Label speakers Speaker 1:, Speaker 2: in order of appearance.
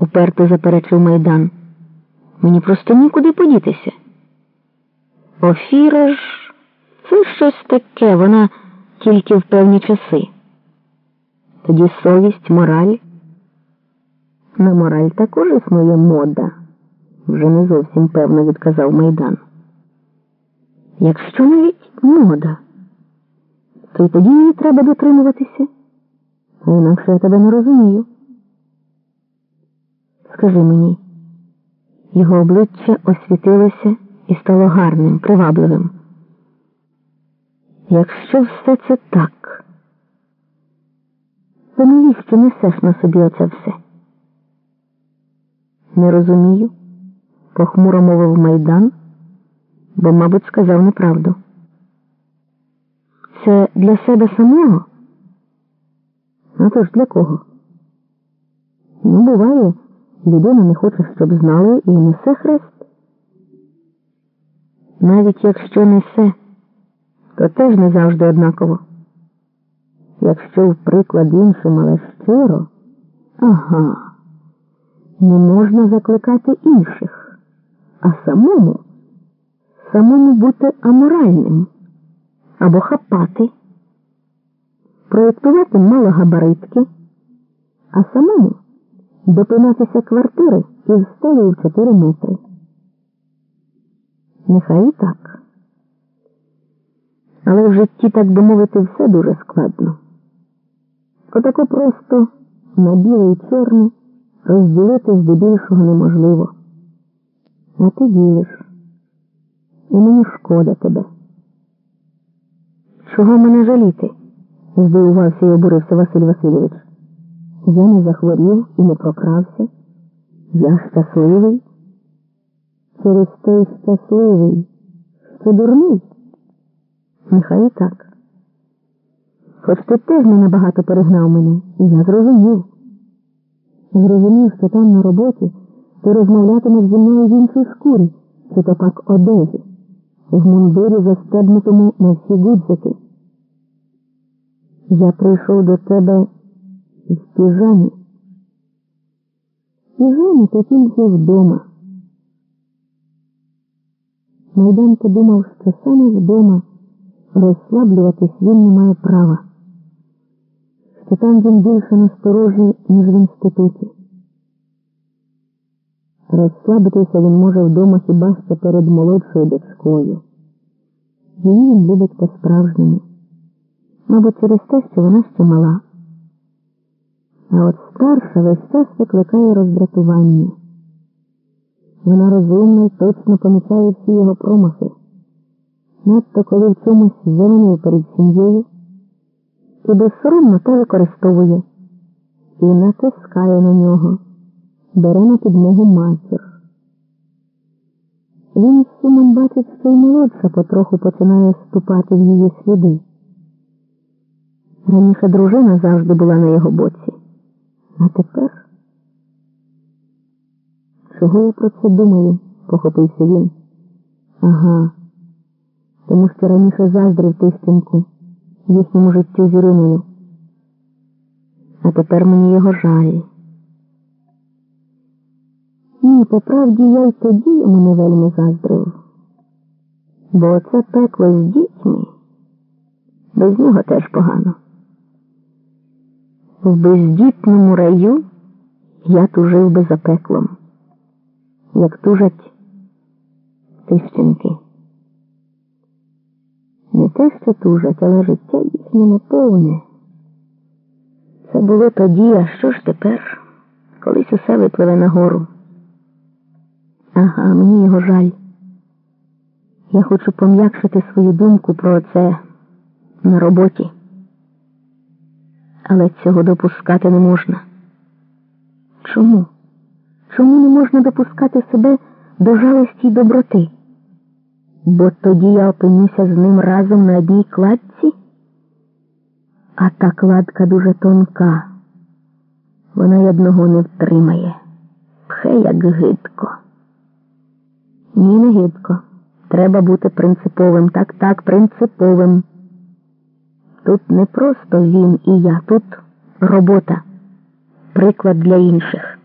Speaker 1: уперто заперечив майдан. Мені просто нікуди подітися. Офіра ж це щось таке, вона тільки в певні часи. Тоді совість, мораль. На мораль також існує мода, вже не зовсім певно відказав майдан. Якщо навіть мода, то й тоді її треба дотримуватися. Інакше я тебе не розумію. Скажи мені, його обличчя освітилося і стало гарним, привабливим. Якщо все це так, то навіщо несеш на собі оце все? Не розумію, похмуро мовив майдан, бо, мабуть, сказав неправду. Це для себе самого? А то ж для кого? Ну, буває, людина не хоче, щоб знали і несе хрест. Навіть якщо несе, то теж не завжди однаково. Якщо, в приклад іншим, але щиро, ага, не можна закликати інших, а самому, самому бути аморальним або хапати, проєктувати малогабаритки, а самому допинатися квартири із стелею в 4 метри. Нехай і так. Але в житті, так би мовити, все дуже складно. Отако просто на біле і розділити здебільшого неможливо. А ти ділиш. І мені шкода тебе. Чого мене жаліти? здивувався і обурився Василь Васильович. Я не захворів і не прокрався. Я щасливий. Через той щасливий, що дурний. Нехай і так. Хоч ти теж не набагато перегнав мене, і я зрозумів. Зрозумів, що там на роботі ти розмовлятимеш зі мною в іншій шкурі, чи то пак одежі, в мундирі застебнутому на всі гудзики. Я прийшов до тебе в піжамі. Піжамі ти тільки вдома. Майдан подумав, що саме вдома розслаблюватись він не має права, що там він більше насторожі, ніж в інституті. Розслабитися він може вдома хіба що перед молодшою дочкою. Її він любить по-справжньому, мабуть, через те, що вона ще мала. А от старша весь час викликає роздратування. Вона розумна і точно помічає всі його промахи. Надто коли в чомусь завинив перед сім'єю і безсоромно те використовує і натискає на нього, бере на підмогу матір. Він з сумом бачить, що й молодша потроху починає ступати в її сліди. Раніше дружина завжди була на його боці. А тепер? Чого я про це думаю? похопився він. Ага. Тому що раніше заздрив Тищенку, їхньому життю з. А тепер мені його жаль. Ні, по правді я й тоді йому не вельми заздрив. Бо оце пекло з дітьми, без нього теж погано. В бездітному раю я тужив би за пеклом, як тужать тищенки. Не те, що тужать, але життя їхнє неповне. Це було тоді, а що ж тепер? Колись усе випливе нагору. Ага, мені його жаль. Я хочу пом'якшити свою думку про це на роботі. Але цього допускати не можна. Чому? Чому не можна допускати себе до жалості й доброти? Бо тоді я опинюся з ним разом на одній кладці, а та кладка дуже тонка. Вона й одного не втримає. Пхе, як гидко. Ні, не гидко. Треба бути принциповим. Так, так, принциповим. Тут не просто він і я, тут робота, приклад для інших.